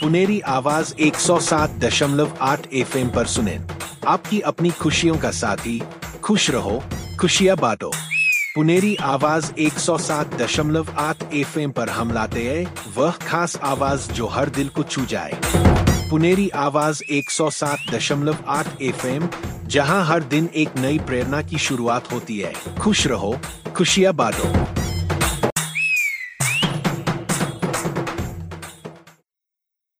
पुनेरी आवाज़ 107.8 एफएम पर सुने। आपकी अपनी खुशियों का साथी, खुश रहो, खुशियाँ बांटो। पुनेरी आवाज़ 107.8 एफएम पर हम लाते हैं, वह खास आवाज़ जो हर दिल को छू जाए। पुनेरी आवाज़ 107.8 एफएम, जहाँ हर दिन एक नई प्रेरणा की शुरुआत होती है। खुश रहो, खुशियाँ बांटो।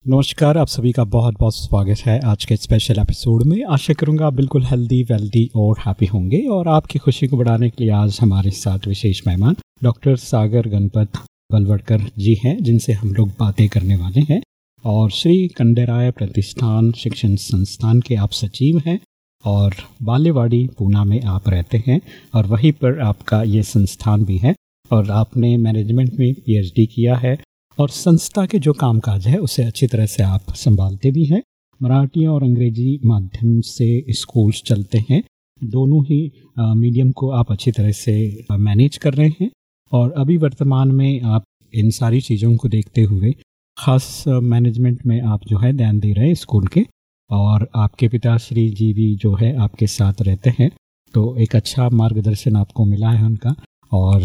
नमस्कार, आप सभी का बहुत बहुत स्वागत है आज के स्पेशल एपिसोड में। आशा करूँगा आप बिल्कुल हेल्दी वेल्दी और हैप्पी होंगे और आपकी खुशी को बढ़ाने के लिए आज हमारे साथ विशेष मेहमान डॉक्टर सागर गणपत बलवड़कर जी हैं, जिनसे हम लोग बातें करने वाले हैं। और श्री कंडेराय प्रतिष्ठान शिक्षण संस्थान के आप सचिव हैं और बालेवाड़ी पूना में आप रहते हैं और वहीं पर आपका ये संस्थान भी है। और आपने मैनेजमेंट में पीएचडी किया है और संस्था के जो कामकाज है, उसे अच्छी तरह से आप संभालते भी हैं। मराठी और अंग्रेज़ी माध्यम से स्कूल्स चलते हैं। दोनों ही मीडियम को आप अच्छी तरह से मैनेज कर रहे हैं। और अभी वर्तमान में आप इन सारी चीज़ों को देखते हुए, ख़ास मैनेजमेंट में आप जो है ध्यान दे रहे हैं स्कूल के। और आपके पिताश्री जी भी जो है आपके साथ रहते हैं। तो एक अच्छा मार्गदर्शन आपको मिला है उनका। और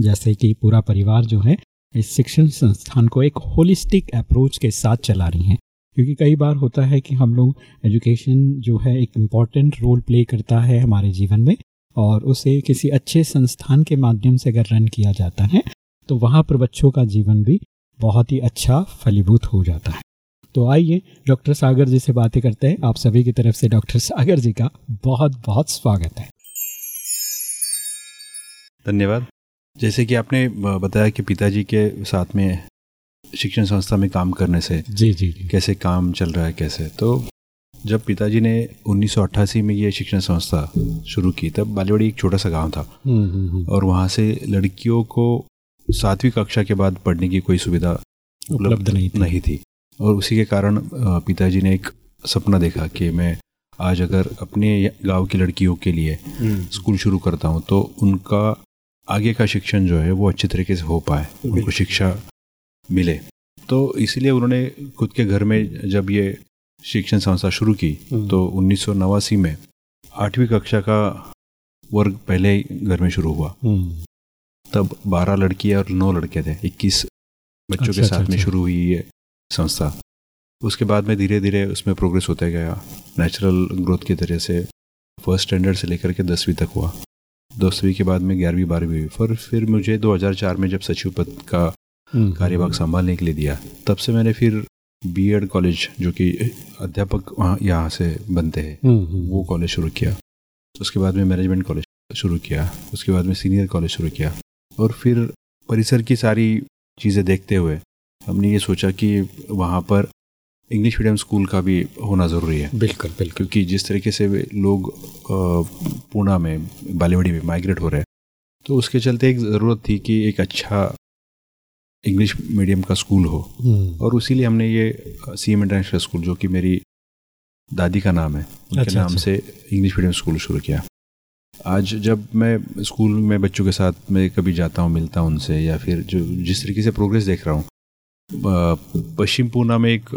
जैसे कि पूरा परिवार जो है इस शिक्षण संस्थान को एक होलिस्टिक अप्रोच के साथ चला रही हैं। क्योंकि कई बार होता है कि हम लोग एजुकेशन जो है एक इंपॉर्टेंट रोल प्ले करता है हमारे जीवन में और उसे किसी अच्छे संस्थान के माध्यम से अगर रन किया जाता है तो वहाँ पर बच्चों का जीवन भी बहुत ही अच्छा फलीभूत हो जाता है। तो आइए डॉक्टर सागर जी से बातें करते हैं। आप सभी की तरफ़ से डॉक्टर सागर जी का बहुत बहुत स्वागत है। धन्यवाद। जैसे कि आपने बताया कि पिताजी के साथ में शिक्षण संस्था में काम करने से जी जी, जी। कैसे काम चल रहा है कैसे? तो जब पिताजी ने 1988 में ये शिक्षण संस्था शुरू की तब बालीवाड़ी एक छोटा सा गाँव था। हम्म, हम्म, हम्म। और वहाँ से लड़कियों को सातवीं कक्षा के बाद पढ़ने की कोई सुविधा उपलब्ध नहीं थी। नहीं थी। और उसी के कारण पिताजी ने एक सपना देखा कि मैं आज अगर अपने गाँव की लड़कियों के लिए स्कूल शुरू करता हूँ तो उनका आगे का शिक्षण जो है वो अच्छी तरीके से हो पाए उनको शिक्षा मिले तो इसीलिए उन्होंने खुद के घर में जब ये शिक्षण संस्था शुरू की हम्म। तो उन्नीस सौ नवासी में आठवीं कक्षा का वर्ग पहले ही घर में शुरू हुआ हम्म। तब बारह लड़कियाँ और नौ लड़के थे इक्कीस बच्चों अच्छा, के साथ अच्छा, में अच्छा। शुरू हुई ये संस्था उसके बाद में धीरे धीरे उसमें प्रोग्रेस होता गया नेचुरल ग्रोथ की तरह से फ़र्स्ट स्टैंडर्ड से लेकर के दसवीं तक हुआ दसवीं के बाद में ग्यारहवीं बारहवीं हुई फिर फिर मुझे 2004 में जब सचिव पद का हम्म। कार्यभाग संभालने के लिए दिया तब से मैंने फिर बीएड कॉलेज जो कि अध्यापक वहाँ यहाँ से बनते हैं हम्म, हम्म। वो कॉलेज शुरू किया उसके बाद में मैनेजमेंट कॉलेज शुरू किया उसके बाद में सीनियर कॉलेज शुरू किया और फिर परिसर की सारी चीज़ें देखते हुए हमने ये सोचा कि वहाँ पर इंग्लिश मीडियम स्कूल का भी होना ज़रूरी है बिल्कुल बिल्कुल क्योंकि जिस तरीके से लोग पूना में बालीवड़ी में माइग्रेट हो रहे हैं तो उसके चलते एक ज़रूरत थी कि एक अच्छा इंग्लिश मीडियम का स्कूल हो हम्म। और उसीलिए हमने ये सी एम इंटरनेशनल स्कूल जो कि मेरी दादी का नाम है उनके अच्छा, नाम अच्छा। से इंग्लिश मीडियम स्कूल शुरू किया आज जब मैं स्कूल में बच्चों के साथ में कभी जाता हूँ मिलता हूँ उनसे या फिर जो जिस तरीके से प्रोग्रेस देख रहा हूँ पश्चिम पूना में एक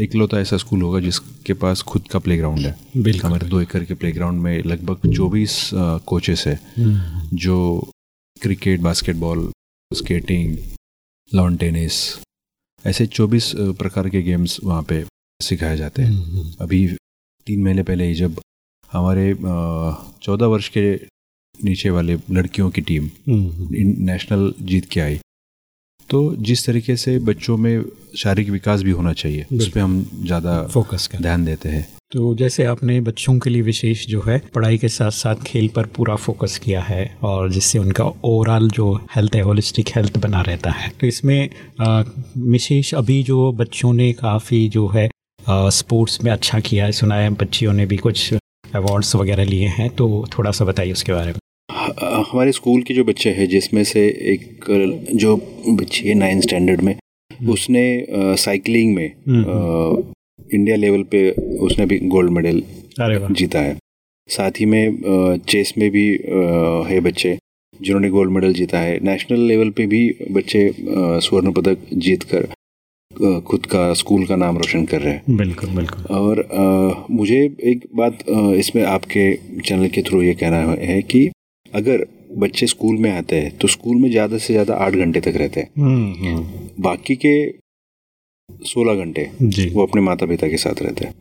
इकलौता ऐसा स्कूल होगा जिसके पास खुद का प्लेग्राउंड है बिल्कुल हमारे दो एकड़ के प्लेग्राउंड में लगभग चौबीस कोचेस है हम्म। जो cricket basketball skating lawn tennis ऐसे 24 प्रकार के गेम्स वहाँ पे सिखाए जाते हैं हम्म। अभी तीन महीने पहले ही जब हमारे चौदह वर्ष के नीचे वाले लड़कियों की टीम हम्म। नेशनल जीत के आई तो जिस तरीके से बच्चों में शारीरिक विकास भी होना चाहिए उस पर हम ज़्यादा फोकस कर। ध्यान देते हैं। तो जैसे आपने बच्चों के लिए विशेष जो है पढ़ाई के साथ साथ खेल पर पूरा फोकस किया है और जिससे उनका ओवरऑल जो हेल्थ है होलिस्टिक हेल्थ बना रहता है। तो इसमें विशेष अभी जो बच्चों ने काफ़ी जो है स्पोर्ट्स में अच्छा किया है सुना है बच्चियों ने भी कुछ अवार्ड्स वगैरह लिए हैं तो थोड़ा सा बताइए उसके बारे में। हमारे स्कूल के जो बच्चे हैं जिसमें से एक जो बच्ची है नाइन्थ स्टैंडर्ड में उसने साइकिलिंग में इंडिया लेवल पे उसने भी गोल्ड मेडल जीता है। साथ ही में चेस में भी है बच्चे जिन्होंने गोल्ड मेडल जीता है। नेशनल लेवल पे भी बच्चे स्वर्ण पदक जीत कर खुद का स्कूल का नाम रोशन कर रहे हैं। बिल्कुल बिल्कुल। और आ, मुझे एक बात आ, इसमें आपके चैनल के थ्रू ये कहना है कि अगर बच्चे स्कूल में आते हैं तो स्कूल में ज़्यादा से ज़्यादा आठ घंटे तक रहते हैं। हम्म, हम्म। बाकी के सोलह घंटे वो अपने माता पिता के साथ रहते हैं।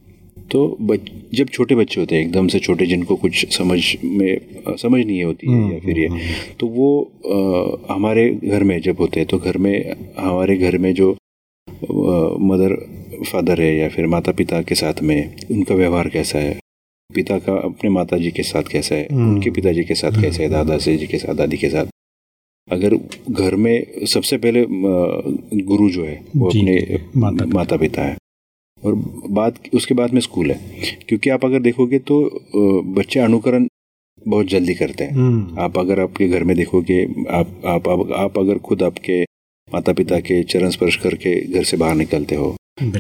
तो बच, जब छोटे बच्चे होते हैं एकदम से छोटे जिनको कुछ समझ में समझ नहीं होती है या फिर ये तो वो अ, हमारे घर में जब होते हैं तो घर में हमारे घर में जो आ, मदर फादर है या फिर माता पिता के साथ में उनका व्यवहार कैसा है? पिता का अपने माता जी के साथ कैसा है हम्म। उनके पिताजी के साथ कैसा है दादा से जी के साथ दादी के साथ? अगर घर में सबसे पहले गुरु जो है वो अपने माता। माता पिता। है। और बाद उसके बाद में स्कूल है। क्योंकि आप अगर देखोगे तो बच्चे अनुकरण बहुत जल्दी करते हैं। हम्म, आप अगर आपके घर में देखोगे आप आप आप, आप अगर खुद आपके माता पिता के चरण स्पर्श करके घर से बाहर निकलते हो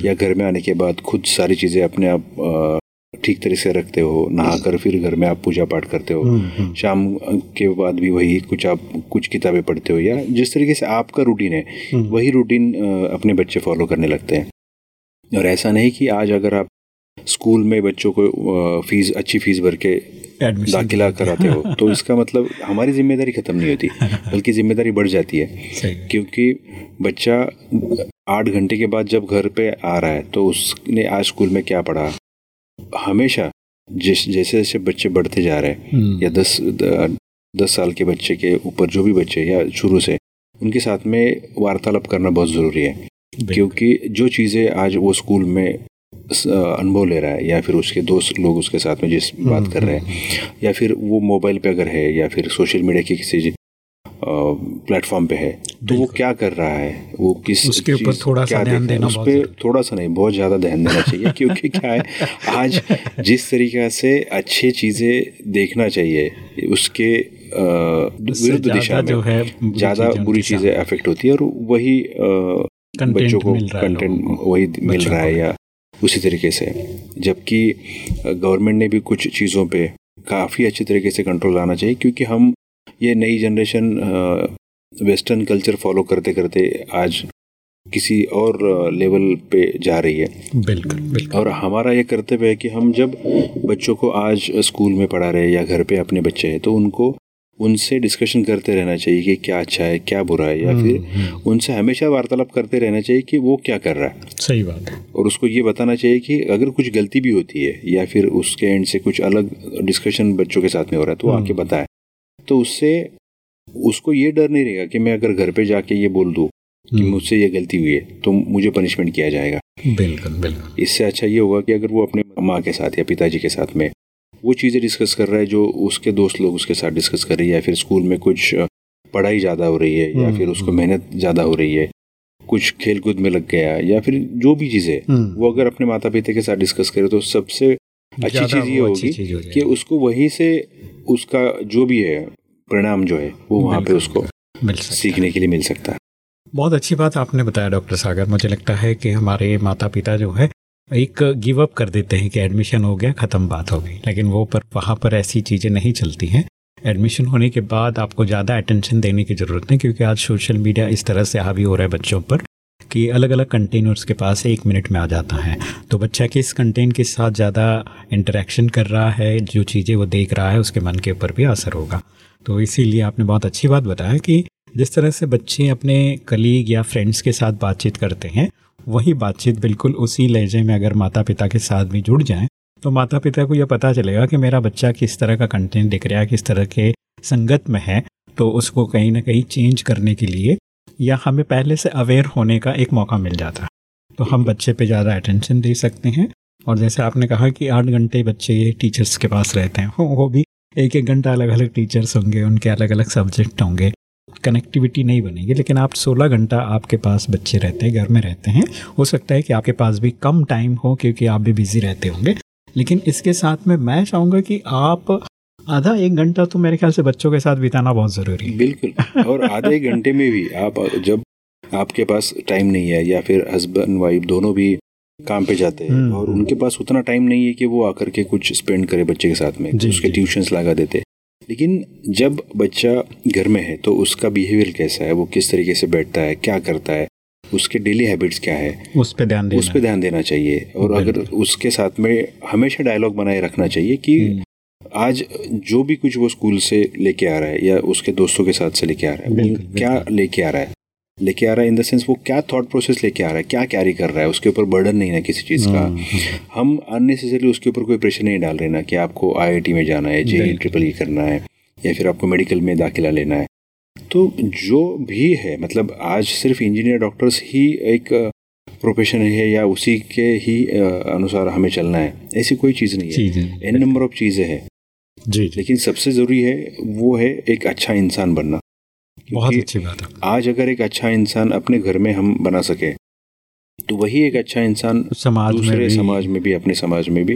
या घर में आने के बाद खुद सारी चीज़ें अपने आप अ, ठीक तरह से रखते हो नहा कर फिर घर में आप पूजा पाठ करते हो। हम्म, हम्म। शाम के बाद भी वही कुछ आप कुछ किताबें पढ़ते हो या जिस तरीके से आपका रूटीन है हम्म। वही रूटीन अपने बच्चे फॉलो करने लगते हैं। और ऐसा नहीं कि आज अगर आप स्कूल में बच्चों को फ़ीस अच्छी फ़ीस भर के दाखिला कराते हो तो इसका मतलब हमारी ज़िम्मेदारी खत्म नहीं होती बल्कि ज़िम्मेदारी बढ़ जाती है। क्योंकि बच्चा आठ घंटे के बाद जब घर पे आ रहा है तो उसने आज स्कूल में क्या पढ़ा? हमेशा जिस जैसे जैसे बच्चे बढ़ते जा रहे हैं हम्म, या दस द- दस साल के बच्चे के ऊपर जो भी बच्चे या शुरू से उनके साथ में वार्तालाप करना बहुत ज़रूरी है। क्योंकि जो चीज़ें आज वो स्कूल में अनुभव ले रहा है या फिर उसके दोस्त लोग उसके साथ में जिस बात कर रहे हैं या फिर वो मोबाइल पे अगर है या फिर सोशल मीडिया की किसी प्लेटफॉर्म पे है। तो वो क्या कर रहा है? वो किस उसके ऊपर थोड़ा सा ध्यान देना उस पर थोड़ा सा नहीं बहुत ज़्यादा ध्यान देना चाहिए क्योंकि क्या है आज जिस तरीके से अच्छी चीज़ें देखना चाहिए उसके विरुद्ध दिशा जो है में ज़्यादा बुरी चीज़ें अफेक्ट होती है और वही बच्चों को कंटेंट वही मिल रहा है या उसी तरीके से। जबकि गवर्नमेंट ने भी कुछ चीज़ों पे काफ़ी अच्छी तरीके से कंट्रोल लाना चाहिए क्योंकि हम ये नई जनरेशन वेस्टर्न कल्चर फॉलो करते करते आज किसी और लेवल पे जा रही है। बिल्कुल बिल्कुल। और हमारा ये कर्तव्य है कि हम जब बच्चों को आज स्कूल में पढ़ा रहे हैं या घर पे अपने बच्चे हैं तो उनको उनसे डिस्कशन करते रहना चाहिए कि क्या अच्छा है क्या बुरा है या फिर उनसे हमेशा वार्तालाप करते रहना चाहिए कि वो क्या कर रहा है। सही बात है। और उसको ये बताना चाहिए कि अगर कुछ गलती भी होती है या फिर उसके एंड से कुछ अलग डिस्कशन बच्चों के साथ में हो रहा है तो आके बताए। तो उससे उसको ये डर नहीं रहेगा कि मैं अगर घर पे जाके ये बोल दूँ कि मुझसे ये गलती हुई है तो मुझे पनिशमेंट किया जाएगा। बिल्कुल बिल्कुल। इससे अच्छा ये होगा कि अगर वो अपने माँ के साथ या पिताजी के साथ में वो चीज़ें डिस्कस कर रहा है जो उसके दोस्त लोग उसके साथ डिस्कस कर रही है या फिर स्कूल में कुछ पढ़ाई ज़्यादा हो रही है या हम्म, फिर उसको मेहनत ज़्यादा हो रही है कुछ खेल कूद में लग गया या फिर जो भी चीज़ें हम्म। वो अगर अपने माता पिता के साथ डिस्कस करे तो सबसे अच्छी चीज़ ये होगी कि उसको वहीं से उसका जो भी है परिणाम जो है वो वहाँ पे उसको मिल सीखने के लिए मिल सकता है। बहुत अच्छी बात आपने बताया डॉक्टर सागर। मुझे लगता है कि हमारे माता पिता जो है एक गिव अप कर देते हैं कि एडमिशन हो गया ख़त्म बात हो गई। लेकिन वो पर वहाँ पर ऐसी चीज़ें नहीं चलती हैं। एडमिशन होने के बाद आपको ज़्यादा अटेंशन देने की ज़रूरत नहीं क्योंकि आज सोशल मीडिया इस तरह से हावी हो रहा है बच्चों पर। कि अलग अलग कंटेंट उसके पास एक मिनट में आ जाता है। तो बच्चा किस कंटेंट के साथ ज़्यादा इंटरेक्शन कर रहा है, जो चीज़ें वो देख रहा है, उसके मन के ऊपर भी असर होगा। तो इसीलिए आपने बहुत अच्छी बात बताया कि जिस तरह से बच्चे अपने कलीग या फ्रेंड्स के साथ बातचीत करते हैं, वही बातचीत बिल्कुल उसी लहजे में अगर माता पिता के साथ भी जुड़ जाएँ तो माता पिता को यह पता चलेगा कि मेरा बच्चा किस तरह का कंटेंट दिख रहा है, किस तरह के संगत में है तो उसको कहीं ना कहीं चेंज करने के लिए या हमें पहले से अवेयर होने का एक मौका मिल जाता है। तो हम बच्चे पे ज़्यादा अटेंशन दे सकते हैं। और जैसे आपने कहा कि आठ घंटे बच्चे टीचर्स के पास रहते हैं। वो भी एक एक घंटा अलग अलग टीचर्स होंगे, उनके अलग अलग सब्जेक्ट होंगे। कनेक्टिविटी नहीं बनेगी, लेकिन आप 16 घंटा आपके पास बच्चे रहते हैं, घर में रहते हैं। हो सकता है कि आपके पास भी कम टाइम हो, क्योंकि आप भी बिज़ी रहते होंगे। लेकिन इसके साथ में मैं चाहूँगा कि आप आधा एक घंटा तो मेरे ख्याल से बच्चों के साथ बिताना बहुत ज़रूरी है। बिल्कुल। और आधे एक घंटे में भी आप जब आपके पास टाइम नहीं है या फिर हस्बैंड वाइफ दोनों भी काम पे जाते हैं हम्म। और उनके पास उतना टाइम नहीं है कि वो आकर के कुछ स्पेंड करे बच्चे के साथ में उसके जी। ट्यूशंस लगा देते। लेकिन जब बच्चा घर में है तो उसका बिहेवियर कैसा है? वो किस तरीके से बैठता है? क्या करता है? उसके डेली हैबिट्स क्या है? उस पर ध्यान उस पर ध्यान देना चाहिए। और अगर उसके साथ में हमेशा डायलॉग बनाए रखना चाहिए कि हम्म। आज जो भी कुछ वो स्कूल से लेके आ रहा है या उसके दोस्तों के साथ से लेके आ रहा है वो क्या लेके आ रहा है? लेके आ रहा है इन द सेंस वो क्या थॉट प्रोसेस लेके आ रहा है क्या कैरी कर रहा है? उसके ऊपर बर्डन नहीं है किसी चीज़ का। हम्म, हम्म। हम अननेसेसरी उसके ऊपर कोई प्रेशर नहीं डाल रहे ना कि आपको आईआईटी में जाना है जे ट्रिपल ई करना है या फिर आपको मेडिकल में दाखिला लेना है। तो जो भी है मतलब आज सिर्फ़ इंजीनियर डॉक्टर्स ही एक प्रोफेशन है या उसी के ही अनुसार हमें चलना है ऐसी कोई चीज़ नहीं है। एन नंबर ऑफ़ चीज़ें हैं। जी लेकिन सबसे ज़रूरी है वो है एक अच्छा इंसान बनना। बहुत अच्छी बात है। आज अगर एक अच्छा इंसान अपने घर में हम बना सके तो वही एक अच्छा इंसान समाज दूसरे में समाज में भी अपने समाज में भी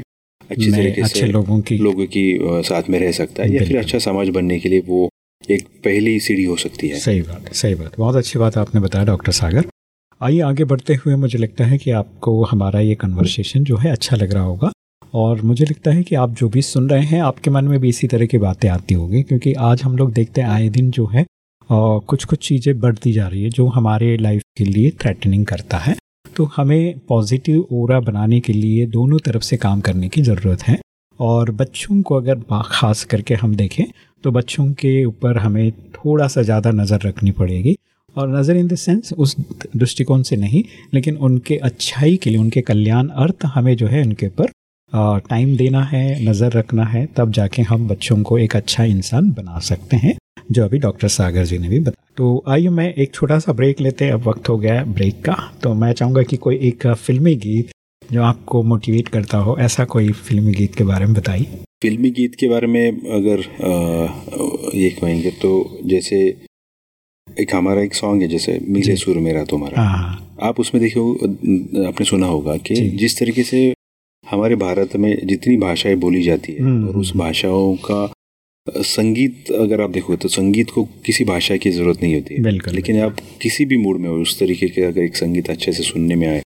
अच्छी तरीके अच्छे से लोगों की लोगों की साथ में रह सकता है। या फिर अच्छा समाज बनने के लिए वो एक पहली सीढ़ी हो सकती है। सही बात है सही बात बहुत अच्छी बात आपने बताया डॉक्टर सागर। आइए आगे बढ़ते हुए मुझे लगता है कि आपको हमारा ये कन्वर्सेशन जो है अच्छा लग रहा होगा। और मुझे लगता है कि आप जो भी सुन रहे हैं, आपके मन में भी इसी तरह की बातें आती होगी, क्योंकि आज हम लोग देखते हैं, आए दिन जो है कुछ कुछ चीज़ें बढ़ती जा रही है, जो हमारे लाइफ के लिए थ्रेटनिंग करता है। तो हमें पॉजिटिव ओरा बनाने के लिए दोनों तरफ़ से काम करने की ज़रूरत है। और बच्चों को अगर ख़ास करके हम देखें तो बच्चों के ऊपर हमें थोड़ा सा ज़्यादा नज़र रखनी पड़ेगी। और नज़र इन द सेंस उस दृष्टिकोण से नहीं, लेकिन उनके अच्छाई के लिए, उनके कल्याण अर्थ हमें जो है, उनके ऊपर टाइम देना है नज़र रखना है तब जाके हम बच्चों को एक अच्छा इंसान बना सकते हैं जो अभी डॉक्टर सागर जी ने भी बताया तो आइए मैं एक छोटा सा ब्रेक लेते हैं अब वक्त हो गया है ब्रेक का। तो मैं चाहूँगा कि कोई एक फिल्मी गीत जो आपको मोटिवेट करता हो ऐसा कोई फिल्मी गीत के बारे में बताइए। फिल्मी गीत के बारे में अगर ये कहेंगे तो जैसे एक हमारा एक सॉन्ग है जैसे मिले सुर मेरा तुम्हारा। हाँ, हाँ। आप उसमें देखिए आपने सुना होगा कि जिस तरीके से हमारे भारत में जितनी भाषाएँ बोली जाती है हम्म, और उस हम्म। भाषाओं का संगीत अगर आप देखो तो संगीत को किसी भाषा की ज़रूरत नहीं होती है। लेकिन आप किसी भी मूड में हो उस तरीके के अगर एक संगीत अच्छे से सुनने में आए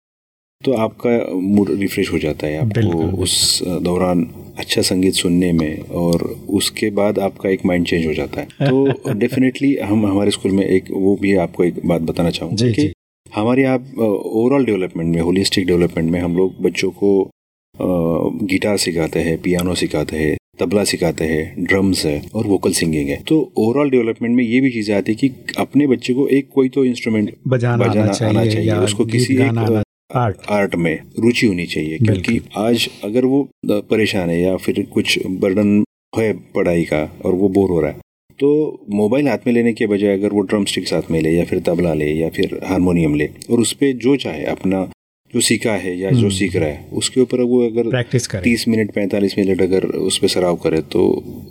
तो आपका मूड रिफ्रेश हो जाता है आपको उस दौरान अच्छा संगीत सुनने में और उसके बाद आपका एक माइंड चेंज हो जाता है। तो डेफिनेटली हम हमारे स्कूल में एक वो भी आपको एक बात बताना चाहूँगा कि हमारे यहाँ ओवरऑल डेवलपमेंट में होलिस्टिक डेवलपमेंट में हम लोग बच्चों को गिटार सिखाते हैं पियानो सिखाते हैं तबला सिखाते हैं ड्रम्स है और वोकल सिंगिंग है। तो ओवरऑल डेवलपमेंट में ये भी चीज़ें आती है कि अपने बच्चे को एक कोई तो इंस्ट्रूमेंट बजाना, बजाना आना चाहिए, आना चाहिए उसको किसी एक आर्ट आर्ट में रुचि होनी चाहिए क्योंकि आज अगर वो परेशान है या फिर कुछ बर्डन है पढ़ाई का और वो बोर हो रहा है तो मोबाइल हाथ में लेने के बजाय अगर वो ड्रम स्टिक साथ में ले या फिर तबला ले या फिर हारमोनियम ले और उस पर जो चाहे अपना जो सीखा है या जो हम्म। सीख रहा है उसके ऊपर वो अगर प्रैक्टिस करे। तीस मिनट पैंतालीस मिनट अगर उस पर सराव करे तो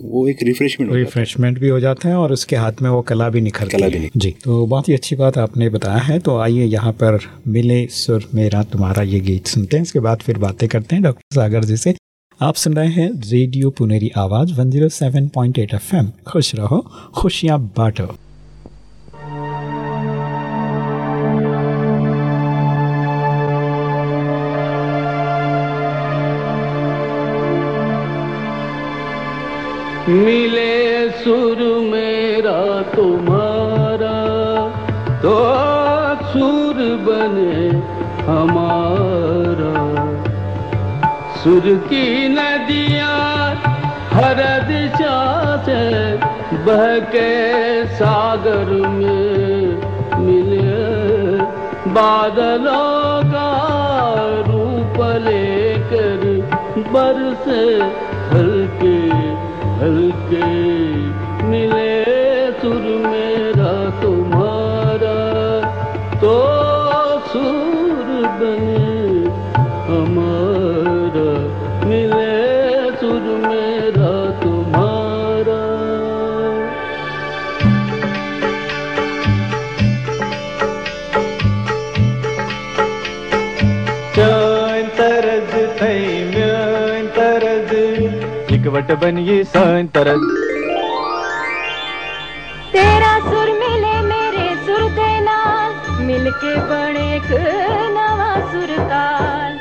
वो एक रिफ्रेशमेंट रिफ्रेशमेंट भी हो जाता है और उसके हाथ में वो कला भी निखर कला भी जी तो बहुत ही अच्छी बात आपने बताया है। तो आइए यहाँ पर मिले सुर मेरा तुम्हारा ये गीत सुनते हैं। इसके बाद फिर बातें करते हैं। डॉक्टर सागर जी से आप सुन रहे हैं रेडियो पुनेरी आवाज़ 107.8 एफएम खुश रहो खुशियाँ बांटो। मिले सुर मेरा तुम्हारा तो सुर बने हमारा। सुर की नदियाँ हर दिशा से बह के सागर में मिले। बादलों का रूप लेकर बरसे हल्के हल्के मिले सुर मेरा तुम्हारा तो सुर बने वट बनिए सन तेरा सुर मिले मेरे सुर दे नाल, मिलके बने एक नवा सुर ताल।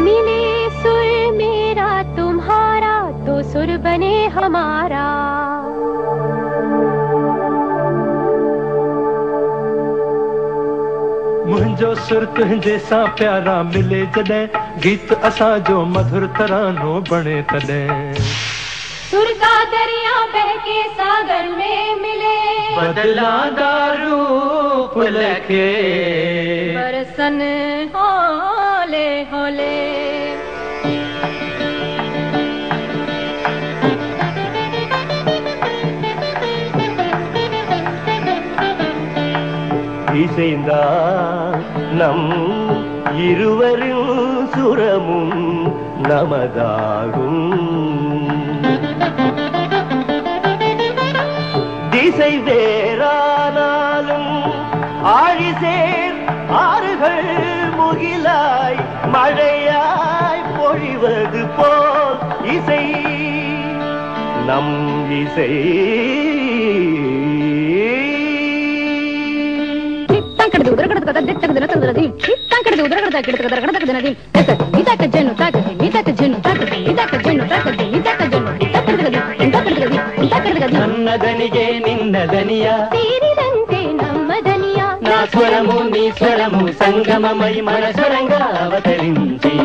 मिले सुर मेरा, तुम्हारा तो सुर बने हमारा। सुर तुंहिंजे प्यारा मिले जॾहिं गीत असा जो मधुर तरानो बने तॾहिं सुर का दरिया बहके सागर में मिले। बदला रूप लखे बरसन होले होले। सींदा நம் இருவரும் சுரமும் நமதாகும். திசை வேறானாலும் ஆழிசேர் ஆறுகள் முகிலாய் மழையாய் பொழிவது போல் இசை. நம் இசை ಚಿತ್ತಾಂಕಡದು ಉದರಗಡದ ದಿತ್ತಗದ ನತಗದದಿ ಚಿತ್ತಾಂಕಡದು ಉದರಗಡದ ಗಿಡದ ಗಡದ ನದಿ ಇದಾಕ ಜನ್ನು ತಾಕದಿ ಇದಾಕ ಜನ್ನು ತಾಕದಿ ಇದಾಕ ಜನ್ನು ತಾಕದಿ ಇದಾಕ ಜನ್ನು ಇದಾಕಡಗದಿ ಇಂದಾಕಡಗದಿ ಇಂದಾಕಡಗದಿ ನನ್ನದನಿಗೆ ನಿನ್ನದನಿಯ ಸೇರಿದಂತೆ ನಮ್ಮ ದನಿಯ నా స్వరము నీ స్వరము സംഗമമൈ മനസ്വരങ്ക അവതരിഞ്ചി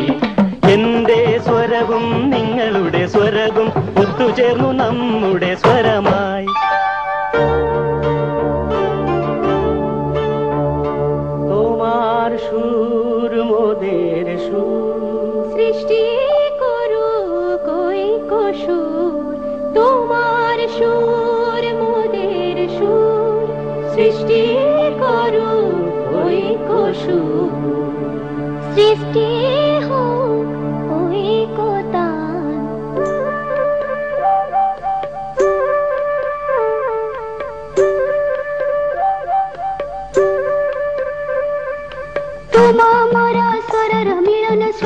എന്റെ സ്വരവും നിങ്ങളുടെ സ്വരവും ഒത്തുചേർന്നു നമ്മുടെ സ്വരമായി মোদের সুর। সৃষ্টি করু কই কসুর, তোমার সুর, মোদের সুর। সৃষ্টি করু কই কসুর। সৃষ্টি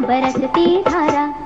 बरसती धारा।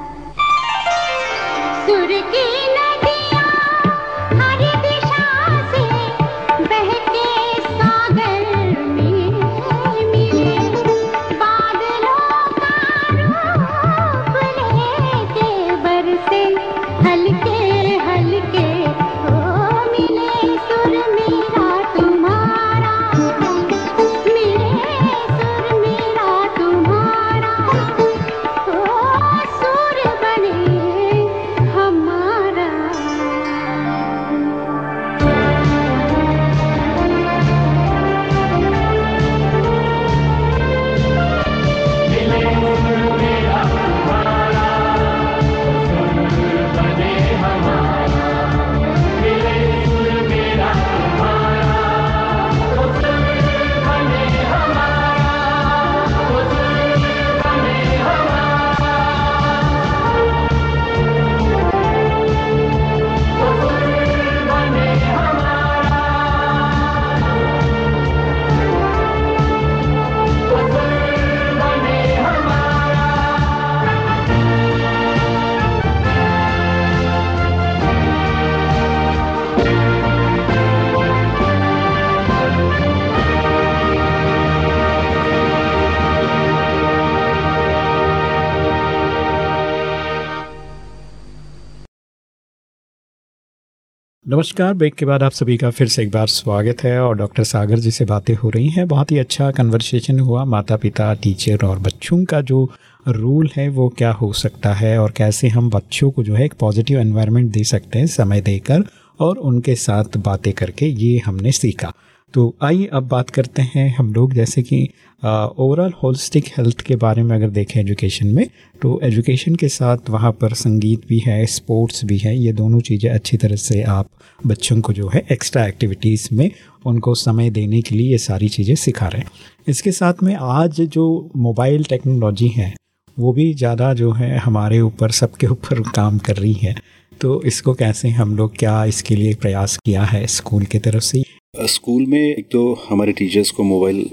नमस्कार, ब्रेक के बाद आप सभी का फिर से एक बार स्वागत है और डॉक्टर सागर जी से बातें हो रही हैं। बहुत ही अच्छा कन्वर्सेशन हुआ माता पिता टीचर और बच्चों का जो रोल है वो क्या हो सकता है और कैसे हम बच्चों को जो है एक पॉजिटिव एनवायरनमेंट दे सकते हैं, समय देकर और उनके साथ बातें करके ये हमने सीखा। तो आइए अब बात करते हैं हम लोग, जैसे कि ओवरऑल होलिस्टिक हेल्थ के बारे में अगर देखें एजुकेशन में तो एजुकेशन के साथ वहाँ पर संगीत भी है स्पोर्ट्स भी है, ये दोनों चीज़ें अच्छी तरह से आप बच्चों को जो है एक्स्ट्रा एक्टिविटीज़ में उनको समय देने के लिए ये सारी चीज़ें सिखा रहे हैं। इसके साथ में आज जो मोबाइल टेक्नोलॉजी है, वो भी ज़्यादा जो है हमारे ऊपर, सबके ऊपर काम कर रही है। तो इसको कैसे हम लोग, क्या इसके लिए प्रयास किया है स्कूल की तरफ़ से? स्कूल में एक तो हमारे टीचर्स को मोबाइल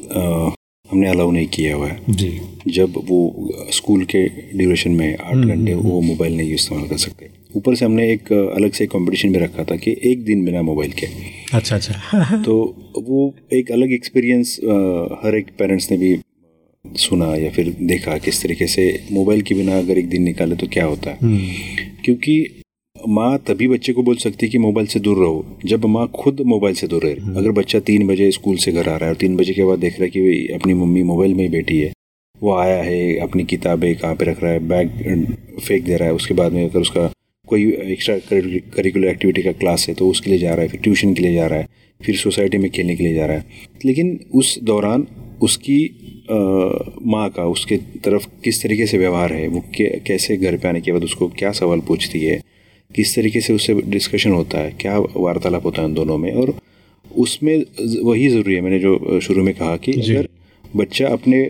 हमने अलाउ नहीं किया हुआ है। जी। जब वो स्कूल के ड्यूरेशन में आठ घंटे वो मोबाइल नहीं इस्तेमाल कर सकते। ऊपर से हमने एक अलग से कंपटीशन भी रखा था कि एक दिन बिना मोबाइल के। अच्छा अच्छा। तो वो एक अलग एक्सपीरियंस हर एक पेरेंट्स ने भी सुना या फिर देखा किस तरीके से मोबाइल के बिना अगर एक दिन निकाले तो क्या होता है। क्योंकि माँ तभी बच्चे को बोल सकती है कि मोबाइल से दूर रहो जब माँ खुद मोबाइल से दूर रहे। अगर बच्चा तीन बजे स्कूल से घर आ रहा है और तीन बजे के बाद देख रहा है कि अपनी मम्मी मोबाइल में ही बैठी है वो आया है अपनी किताबें कहाँ पे रख रहा है बैग फेंक दे रहा है उसके बाद में अगर उसका कोई एक्स्ट्रा करिकुलर एक्टिविटी का क्लास है तो उसके लिए जा रहा है फिर ट्यूशन के लिए जा रहा है फिर सोसाइटी में खेलने के लिए जा रहा है। लेकिन उस दौरान उसकी माँ का उसके तरफ़ किस तरीके से व्यवहार है वो कैसे घर पे आने के बाद उसको क्या सवाल पूछती है किस तरीके से उससे डिस्कशन होता है क्या वार्तालाप होता है उन दोनों में? और उसमें वही ज़रूरी है मैंने जो शुरू में कहा कि अगर बच्चा अपने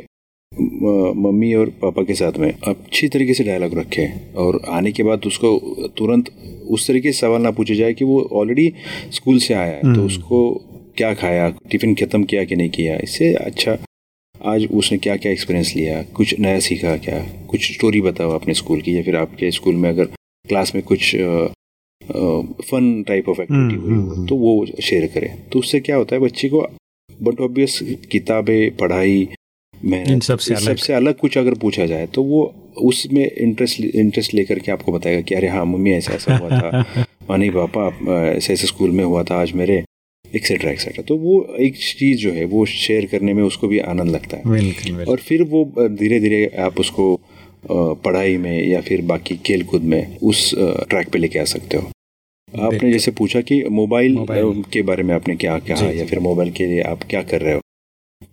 मम्मी और पापा के साथ में अच्छी तरीके से डायलॉग रखे और आने के बाद उसको तुरंत उस तरीके से सवाल ना पूछे जाए कि वो ऑलरेडी स्कूल से आया है तो हम्म। उसको क्या खाया टिफ़िन ख़त्म किया कि नहीं किया? इससे अच्छा आज उसने क्या क्या एक्सपीरियंस लिया कुछ नया सीखा क्या? कुछ स्टोरी बताओ अपने स्कूल की या फिर आपके स्कूल में अगर क्लास में कुछ फन टाइप ऑफ़ एक्टिविटी हुई हम्म, तो वो शेयर करें। तो उससे क्या होता है बच्चे को बट ऑब्वियस किताबें पढ़ाई इन मेहनत सबसे अलग। सबसे अलग कुछ अगर पूछा जाए तो वो उसमें इंटरेस्ट इंटरेस्ट लेकर के आपको बताएगा कि अरे हाँ मम्मी ऐसा ऐसा हुआ था। मानी पापा ऐसे ऐसे स्कूल में हुआ था आज मेरे एक्सेट्रा एक्सेट्रा तो वो एक चीज़ जो है वो शेयर करने में उसको भी आनंद लगता है। बिल्कुल बिल्कुल। और फिर वो धीरे धीरे आप उसको पढ़ाई में या फिर बाकी खेल कूद में उस ट्रैक पे लेके आ सकते हो। आपने जैसे पूछा कि मोबाइल। के बारे में आपने क्या कहा या फिर मोबाइल के लिए आप क्या कर रहे हो?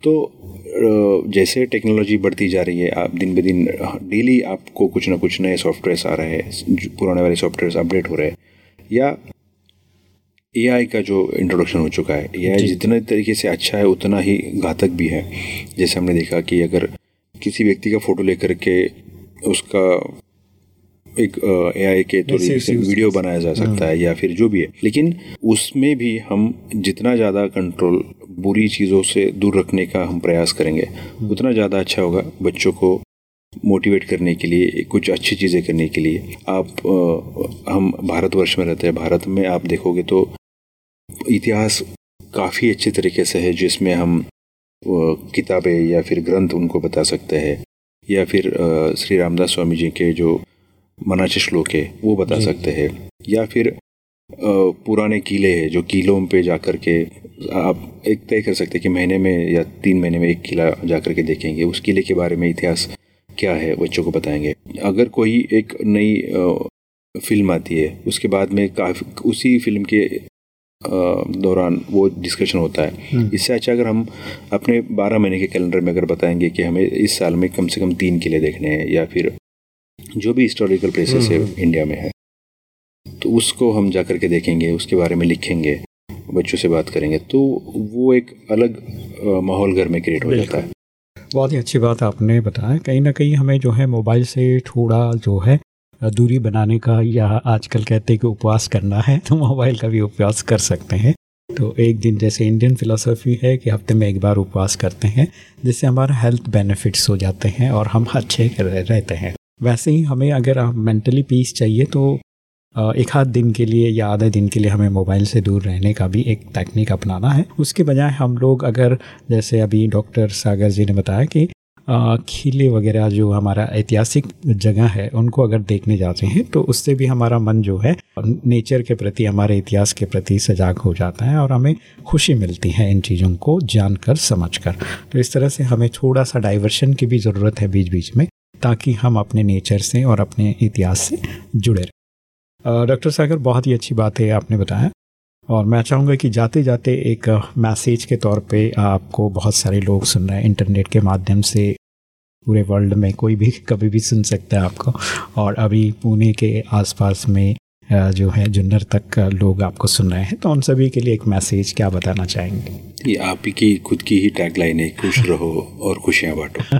तो जैसे टेक्नोलॉजी बढ़ती जा रही है आप दिन ब दिन डेली आपको कुछ ना कुछ नए सॉफ्टवेयर आ रहे हैं पुराने वाले सॉफ्टवेयर अपडेट हो रहे हैं। या एआई का जो इंट्रोडक्शन हो चुका है जी। जितने तरीके से अच्छा है उतना ही घातक भी है। जैसे हमने देखा कि अगर किसी व्यक्ति का फ़ोटो लेकर के उसका एक एआई के थ्रू से वीडियो बनाया जा सकता है या फिर जो भी है। लेकिन उसमें भी हम जितना ज़्यादा कंट्रोल बुरी चीज़ों से दूर रखने का हम प्रयास करेंगे उतना ज़्यादा अच्छा होगा बच्चों को मोटिवेट करने के लिए कुछ अच्छी चीज़ें करने के लिए। आप अ, हम भारतवर्ष में रहते हैं भारत में आप देखोगे तो इतिहास काफ़ी अच्छे तरीके से है जिसमें हम किताबें या फिर ग्रंथ उनको बता सकते हैं। या फिर श्री रामदास स्वामी जी के जो मनाचे श्लोक है वो बता सकते हैं। या फिर पुराने किले हैं जो किलों पे जाकर के आप एक तय कर सकते हैं कि महीने में या तीन महीने में एक किला जाकर के देखेंगे। उस किले के बारे में इतिहास क्या है बच्चों को बताएँगे। अगर कोई एक नई फ़िल्म आती है उसके बाद में काफ़ी उसी फ़िल्म के दौरान वो डिस्कशन होता है। इससे अच्छा अगर हम अपने बारह महीने के कैलेंडर में अगर बताएँगे कि हमें इस साल में कम से कम तीन किले देखने हैं या फिर जो भी हिस्टोरिकल प्लेसेस है इंडिया में है तो उसको हम जा कर के देखेंगे उसके बारे में लिखेंगे बच्चों से बात करेंगे तो वो एक अलग माहौल घर में क्रिएट हो जाता है। बहुत ही अच्छी बात आपने बताया। कहीं ना कहीं हमें जो है मोबाइल से थोड़ा जो है दूरी बनाने का या आजकल कहते हैं कि उपवास करना है तो मोबाइल का भी उपवास कर सकते हैं। तो एक दिन जैसे इंडियन फिलोसफी है कि हफ़्ते में एक बार उपवास करते हैं, जिससे हमारा हेल्थ बेनिफिट्स हो जाते हैं और हम अच्छे रहते हैं। वैसे ही हमें अगर मेंटली पीस चाहिए तो एक आध दिन के लिए या आधे दिन के लिए हमें मोबाइल से दूर रहने का भी एक टेक्निक अपनाना है। उसके बजाय हम लोग अगर, जैसे अभी डॉक्टर सागर जी ने बताया कि किले वगैरह जो हमारा ऐतिहासिक जगह है, उनको अगर देखने जाते हैं तो उससे भी हमारा मन जो है, नेचर के प्रति, हमारे इतिहास के प्रति सजाग हो जाता है और हमें खुशी मिलती है इन चीज़ों को जानकर, समझकर। तो इस तरह से हमें थोड़ा सा डाइवर्शन की भी ज़रूरत है बीच बीच में, ताकि हम अपने नेचर से और अपने इतिहास से जुड़े रहें। डॉक्टर सागर, बहुत ही अच्छी बात है, आपने बताया। और मैं चाहूँगा कि जाते जाते एक मैसेज के तौर पे आपको बहुत सारे लोग सुन रहे हैं, इंटरनेट के माध्यम से पूरे वर्ल्ड में कोई भी कभी भी सुन सकता है आपको। और अभी पुणे के आसपास में जो है जुन्नर तक लोग आपको सुन रहे हैं तो उन सभी के लिए एक मैसेज क्या बताना चाहेंगे? ये आप ही की खुद की ही टैगलाइन है खुश रहो और खुशियाँ बांटो।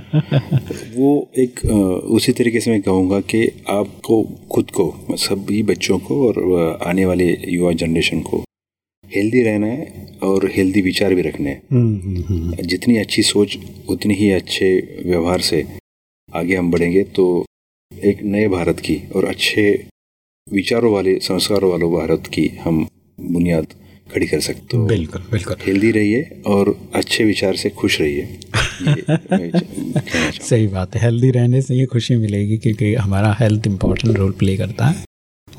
वो एक उसी तरीके से मैं कहूँगा कि आपको खुद को सभी बच्चों को और आने वाले युवा जनरेशन को हेल्दी रहना है और हेल्दी विचार भी रखने हैं। हम्म, हम्म, हम्म। जितनी अच्छी सोच उतनी ही अच्छे व्यवहार से आगे हम बढ़ेंगे तो एक नए भारत की और अच्छे विचारों वाले संस्कारों वाले भारत की हम बुनियाद खड़ी कर सकते तो बिल्कुल बिल्कुल। हेल्दी रहिए और अच्छे विचार से खुश रहिए। सही बात है। हेल्दी रहने से ये खुशी मिलेगी क्योंकि हमारा हेल्थ इंपॉर्टेंट रोल प्ले करता है।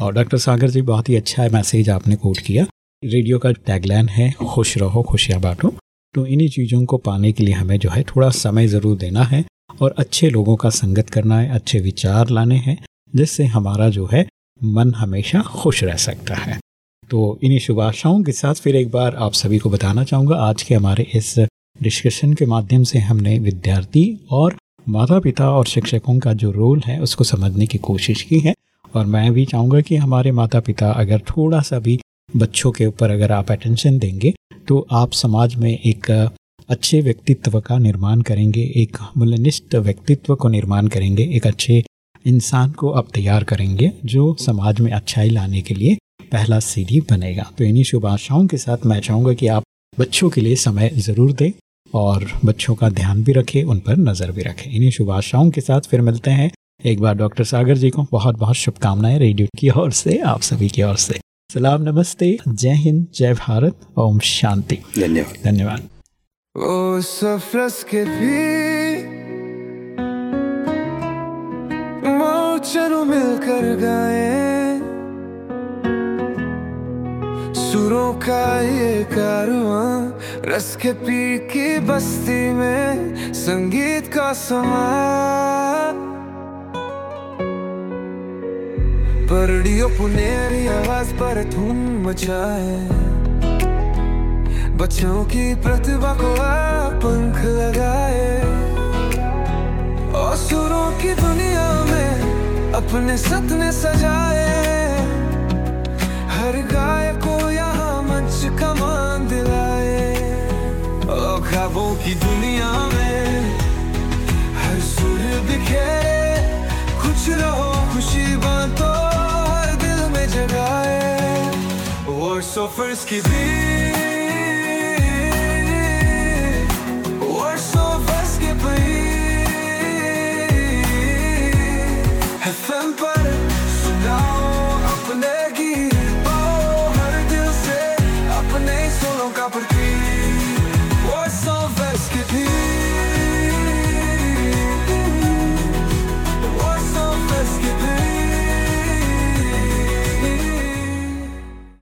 और डॉक्टर सागर जी बहुत ही अच्छा मैसेज आपने कोट किया। रेडियो का टैगलाइन है, खुश रहो, खुशियाँ बांटो। तो इन्हीं चीज़ों को पाने के लिए हमें जो है थोड़ा समय ज़रूर देना है और अच्छे लोगों का संगत करना है, अच्छे विचार लाने हैं, जिससे हमारा जो है मन हमेशा खुश रह सकता है। तो इन्हीं शुभ आशाओं के साथ फिर एक बार आप सभी को बताना चाहूँगा, आज के हमारे इस डिस्कशन के माध्यम से हमने विद्यार्थी और माता पिता और शिक्षकों का जो रोल है, उसको समझने की कोशिश की है और मैं भी चाहूँगा कि हमारे माता पिता अगर थोड़ा सा भी बच्चों के ऊपर अगर आप अटेंशन देंगे तो आप समाज में एक अच्छे व्यक्तित्व का निर्माण करेंगे, एक मूल्यनिष्ठ व्यक्तित्व को निर्माण करेंगे, एक अच्छे इंसान को आप तैयार करेंगे, जो समाज में अच्छाई लाने के लिए पहला सीढ़ी बनेगा। तो इन्हीं शुभ आशाओं के साथ मैं चाहूँगा कि आप बच्चों के लिए समय ज़रूर दें और बच्चों का ध्यान भी रखें, उन पर नज़र भी रखें। इन्हीं शुभ आशाओं के साथ फिर मिलते हैं एक बार डॉक्टर सागर जी को बहुत बहुत शुभकामनाएँ रेडियो की ओर से, आप सभी की ओर से। सलाम नमस्ते। जय हिंद जय भारत ओम शांति। धन्यवाद। धन्यवाद। ओ सफरस के भी चलो मिलकर गाए। सुरों का ये कारवां रस के पी की बस्ती में संगीत का समा। परडियो पुनेरी आवाज़ पर धूम मचाए। बच्चों की प्रतिभा को पंख लगाए। और सुरों की दुनिया में अपने सपने सजाए। हर गाय को यहाँ मंच का मान दिलाए। और ख्वाबों की दुनिया में हर सुर बिखेरे। खुश रहो खुशी बांटो और सोफर्स की